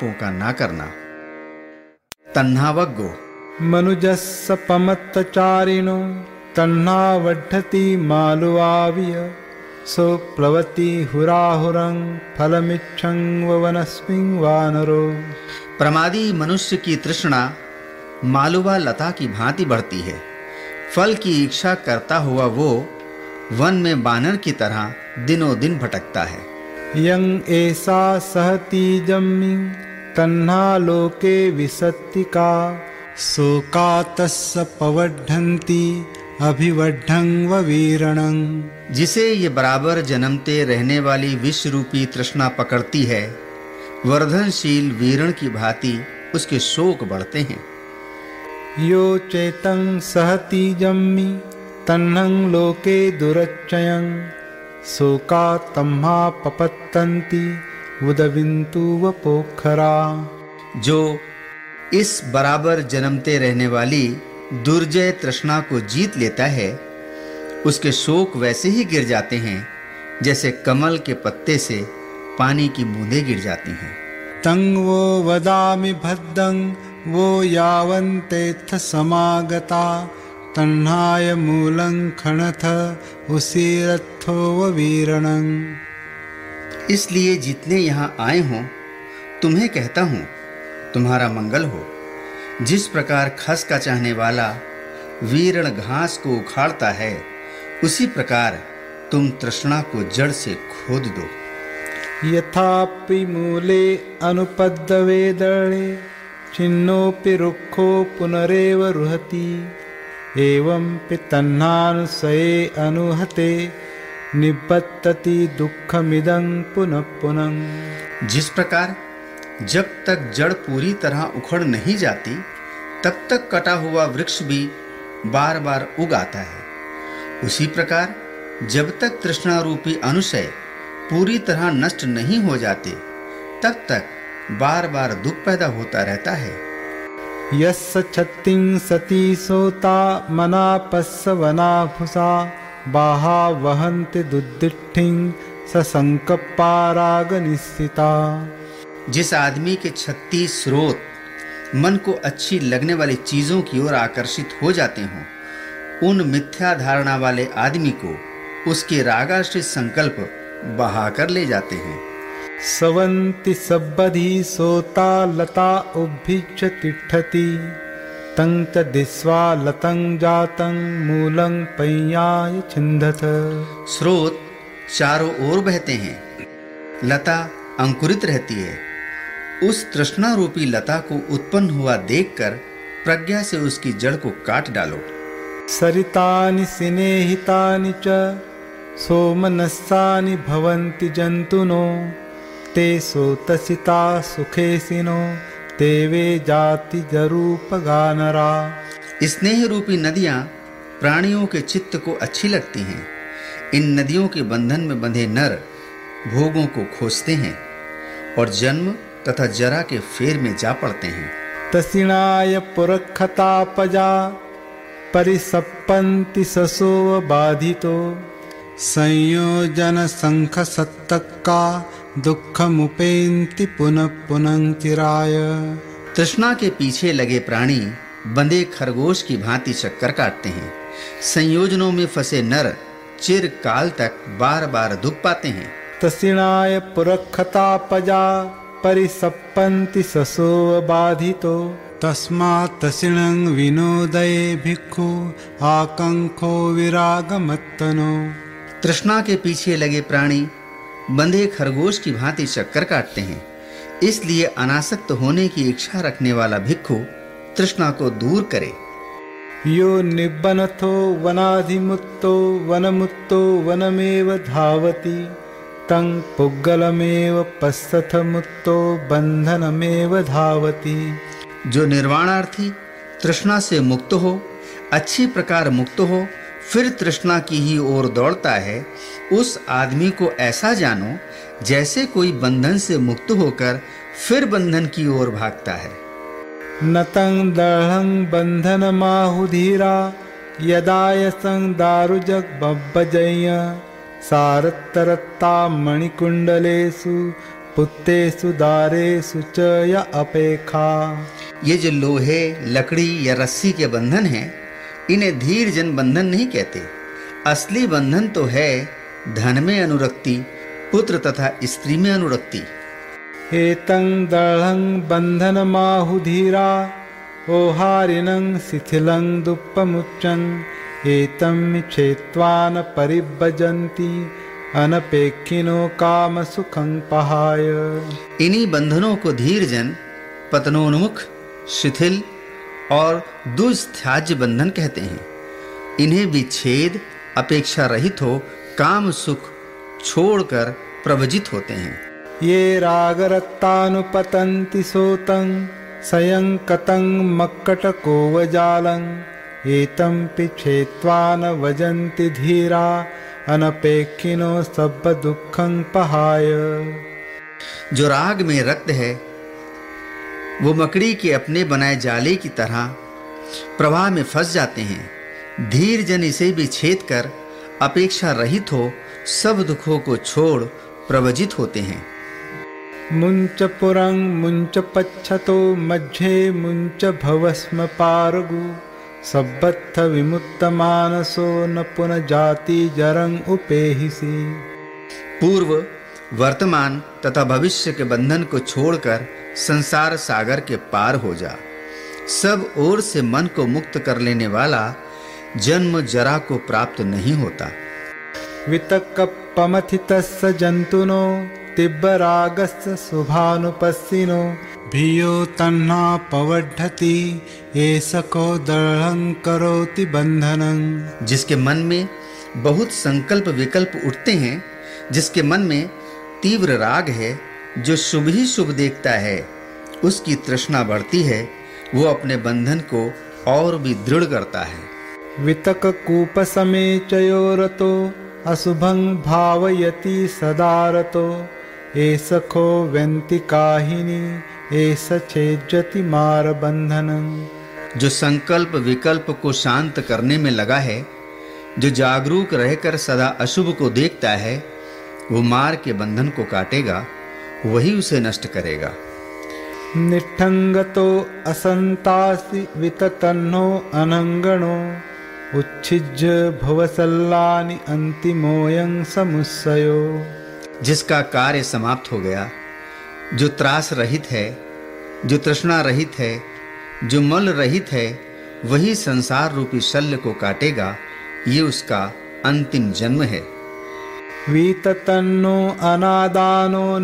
पापों का ना करना। तन्नावगो मनुजस्स पमत्तचारिणो तन्नावढति मालुवाविय सो प्लवति हुराहुरं फलमिच्छं वनस्मिं वानरो। प्रमादी मनुष्य की तृष्णा मालुवा लता की भांति बढ़ती है। फल की इच्छा करता हुआ वो वन में बानर की तरह दिनों दिन भटकता है। यं ऐसा सहती जम्मी तन्हा लोके विसत्तिका शोका तस्य पवढन्ति अभिवढं वीरणं। जिसे ये बराबर जन्मते रहने वाली विश्व रूपी तृष्णा पकड़ती है वर्धनशील वीरण की भांति उसके शोक बढ़ते हैं। यो चेतं सहति जम्मी तन्नं लोके दुरच्चयं। शोका तम्हा पपत्तन्ति उदबिन्तु पोखरा जो इस बराबर जन्मते रहने वाली दुर्जय तृष्णा को जीत लेता है उसके शोक वैसे ही गिर जाते हैं जैसे कमल के पत्ते से पानी की बूंदें गिर जाती हैं। तं वो वदामि भद्दं वो यावन्तेऽथ समागता। तह्नाय मूलं खणथ उसीरथो वीरणं इसलिए जितने यहाँ आए हों, तुम्हें कहता हूँ, तुम्हारा मंगल हो। जिस प्रकार खस का चाहने वाला वीरण घास को उखाड़ता है, उसी प्रकार तुम तृष्णा को जड़ से खोद दो। यथापि मूले अनुपद्दवेदळे छिन्नोऽपि रुखो पुनरेव रुहति, एवं पितन्नानुसये अनुहते। निबत्तति दुःखमिदं पुनः पुनः। जिस प्रकार जब तक जड़ पूरी तरह उखड़ नहीं जाती तब तक कटा हुआ वृक्ष भी बार-बार उग आता है। उसी प्रकार जब तक तृष्णा रूपी अनुशय पूरी तरह नष्ट नहीं हो जाते तब तक बार-बार दुख पैदा होता रहता है। यस्य छत्तिं सती सोता मनापस्स वनाभुसा। बाहा वहन्ति दुद्दिष्ठिं ससङ्कपाराग निश्चिता जिस आदमी के छत्तीस स्रोत मन को अच्छी लगने वाली चीज़ों की ओर आकर्षित हो जाते हों उन मिथ्या धारणा वाले आदमी को उसके रागाश्रित संकल्प बहाकर ले जाते हैं। सवन्ति सब्बधि सोता लता उभ्भिच्छ तिष्ठति। तं च दिस्वा लतं जातं मूलं पय्याय छिन्दथ स्रोत चारों ओर बहते हैं। लता अंकुरित रहती है। उस तृष्णा रूपी लता को उत्पन्न हुआ देखकर प्रज्ञा से उसकी जड़ को काट डालो। सरितानि सिनेहितानि च सोमनस्सानि भवन्ति जन्तुनो ते सोतसिता सुखेसिनो। ते वे जाति जरूपगानरा स्नेह रूपी नदियाँ प्राणियों के चित्त को अच्छी लगती हैं। इन नदियों के बंधन में बंधे नर भोगों को खोजते हैं और जन्म तथा जरा के फेर में जा पड़ते हैं। तसिणाय पुरखतापजा परिसप्पन्ति ससोव बाधितो। संयोजन शंख सत्तक्का दुःखमुपेन्ति पुनः पुनः चिराय। तृष्णा के पीछे लगे प्राणी बंधे खरगोश की भांति चक्कर काटते हैं। संयोजनों में फंसे नर चिर काल तक बार-बार दुख पाते हैं। तसिणाय पुरखतापजा परिसप्पन्ति ससो बाधितो। तस्मात् तसिणं विनोदये भिक्खु आकंखो विराग विरागमत्तनो। तृष्णा के पीछे लगे प्राणी बंधे खरगोश की भांति चक्कर काटते हैं। इसलिए अनासक्त होने की इच्छा रखने वाला भिक्खु तृष्णा को दूर करे। यो निब्बनथो वनाधिमुत्तो वनमुत्तो वनमेव धावति। तं पुग्गलमेव पश्यथ मुत्तो बंधनमेव धावति। जो निर्वाणार्थी तृष्णा से मुक्त हो अच्छी प्रकार मुक्त हो फिर तृष्णा की ही ओर दौड़ता है उस आदमी को ऐसा जानो जैसे कोई बंधन से मुक्त होकर फिर बंधन की ओर भागता है। नतंग नतं दृढं बन्धनमाहुधीरा यदा यसं दारुजग्बब्बजय्य सारत्तरत्ता मणिकुण्डलेषु पुत्तेषु दारेषु च य अपेक्षा। ये जो लोहे लकड़ी या रस्सी के बंधन हैं इन्हें धीर जन बंधन नहीं कहते। असली बंधन तो है धन में अनुरक्ति पुत्र तथा स्त्री में अनुरक्ति। एतं दृढं बन्धनमाहुधीरा ओहारिणं शिथिलं दुःपमुच्चन् एतं छेत्वा न परिभजन्ति अनपेक्षिनो काम सुखं पहाय। इन्हीं बंधनों को धीर जन पतनोन्मुख शिथिल और दुस्थ्याज्य बंधन कहते हैं। इन्हें विच्छेद अपेक्षा रहित हो काम सुख छोड़कर प्रवजित होते हैं। ये रागरत्तानुपतन्ति सोतं सयं कतं मक्कटकोवजालम् एतं पिछेत्वा न वजन्ति धीरा अनपेक्षिनो सब दुखं पहाय। जो राग में रक्त है वो मकड़ी के अपने बनाए जाले की तरह प्रवाह में फंस जाते हैं। धीर जन इसे भी छेद कर अपेक्षा रहित हो सब दुखों को छोड़ प्रवजित होते हैं। मुञ्च पुरं मुञ्च पच्छतो मध्ये मुञ्च भवस्म पारगु। सब्बत्थ विमुक्तमानसो न पुनः जाति जरंग उपेहिसि। पूर्व वर्तमान तथा भविष्य के बंधन को छोड़कर संसार सागर के पार हो जा। सब ओर से मन को मुक्त कर लेने वाला जन्म जरा को प्राप्त नहीं होता। वितकपमथितस्य जन्तुनो तीव्ररागस्य शुभानुपस्सिनो भियो तन्ना पवढति एष को दृढं करोति बन्धनं। जिसके मन में बहुत संकल्प विकल्प उठते हैं जिसके मन में तीव्र राग है जो शुभ ही शुभ देखता है उसकी तृष्णा बढ़ती है वो अपने बंधन को और भी दृढ़ करता है। वितककूपसमे चयोरतो अशुभं भावयति सदा रतो एष खो व्यन्तिकाहिनी एष छेज्यति मारबन्धनं जो संकल्प विकल्प को शांत करने में लगा है जो जागरूक रहकर सदा अशुभ को देखता है वो मार के बंधन को काटेगा। वही उसे नष्ट करेगा। निठङ्गतो असन्तासि विततन्नो अनङ्गणो उच्छिज्य भवसल्लानि अन्तिमोऽयं समुस्सयो। जिसका कार्य समाप्त हो गया जो त्रास रहित है जो तृष्णा रहित है जो मल रहित है वही संसार रूपी शल्य को काटेगा ये उसका अंतिम जन्म है। वीततन्नो अनादानो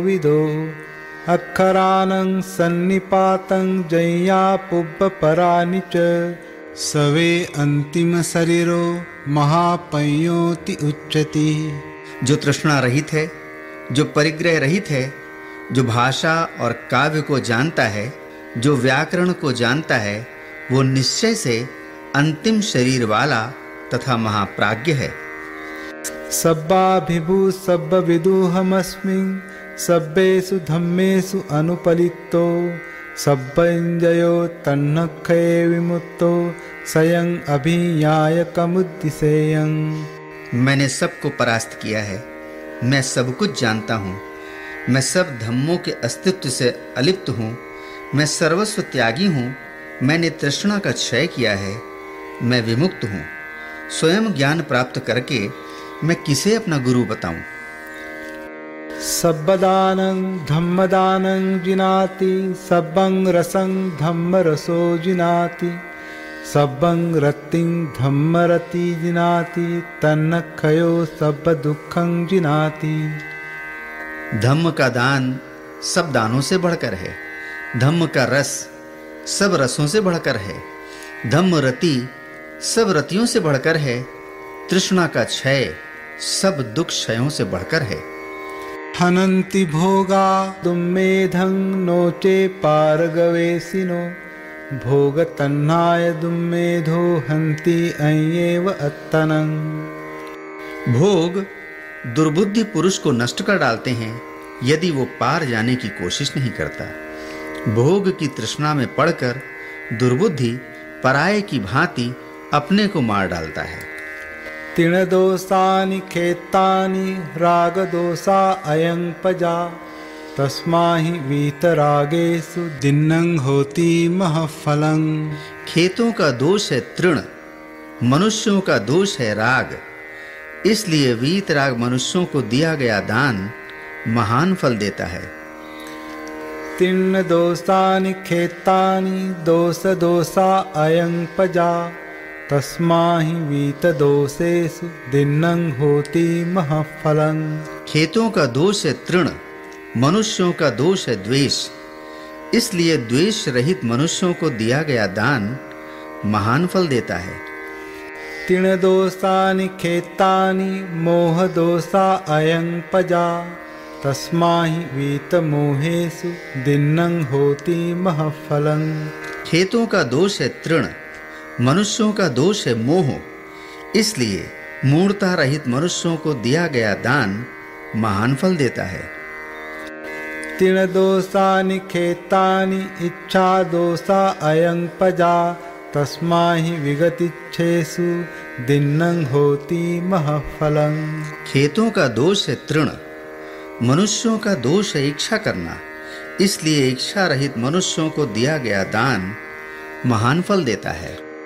विदो। अक्षरानं सन्निपातं जय्यापुब्बपराणि च। सवे अन्तिमशरीरो महापयोति उच्यति। जो तृष्णा रहित है, जो परिग्रह रहित है, जो भाषा और काव्य को जानता है, जो व्याकरण को जानता है, वो निश्चय से अंतिम शरीर वाला तथा महाप्राज्य है। सब्बाभिभू सब्बविदुहमस्मि सब्बेषु धम्मेषु अनुपलितो सब्बञ्जयो तन्नक्षये विमुक्तो स्वयं अभियायकमुद्दिशेयम् मैंने सबको परास्त किया है। मैं सब कुछ जानता हूँ। मैं सब धम्मों के अस्तित्व से अलिप्त हूँ। मैं सर्वस्व त्यागी हूँ। मैंने तृष्णा का क्षय किया है। मैं विमुक्त हूँ। स्वयं ज्ञान प्राप्त करके मैं किसे अपना गुरु बताऊँ? सब्बदानं धम्मदानं जिनाति सब्बं रसं धम्मरसो जिनाति सब्बं रतिं धम्मरति जिनाति तन्नक्षयो सब दुःखं जिनाति। धम्म का दान सब दानों से बढ़कर है। धम्म का रस सब रसों से बढ़कर है। धम्म रति सब रतियों से बढ़कर है। तृष्णा का क्षय सब दुख क्षयों से बढ़कर है। हनन्ति भोगा दुम्मेधं नोचे पारगवेशिनो भोगतन्नाय दुम्मेधो हन्ति अय्येव अत्तनं भोग दुर्बुद्धि पुरुष को नष्ट कर डालते हैं यदि वो पार जाने की कोशिश नहीं करता। भोग की तृष्णा में पड़कर दुर्बुद्धि पराये की भांति अपने को मार डालता है। तिण दोषानि खेतानि राग दोषा अयं पजा। तस्मा ही वीतरागेषु दिन्नं होती महफलं खेतों का दोष है तृण मनुष्यों का दोष है राग। इसलिए वीत राग मनुष्यों को दिया गया दान महान फल देता है। तिन्न दोषानि खेतानि दोष दोषा अयं पजा। तस्मा ही वीत दोषेषु दिन्नं होती महफलं खेतों का दोष है तृण मनुष्यों का दोष है द्वेष। इसलिए द्वेष रहित मनुष्यों को दिया गया दान महान फल देता है। तिण दोषानि खेतानि मोह दोषा अयं पजा। तस्मा ही वीत मोहेषु दिन्नं होती महफलं खेतों का दोष है तृण मनुष्यों का दोष है मोह। इसलिए मूर्ता रहित मनुष्यों को दिया गया दान महान फल देता है। तिण दोषानि खेतानि इच्छा दोषा अयं पजा। तस्मा ही विगतिच्छेषु दिन्नं होती महफलं खेतों का दोष है तृण। मनुष्यों का दोष है इच्छा करना। इसलिए इच्छा रहित मनुष्यों को दिया गया दान महान फल देता है।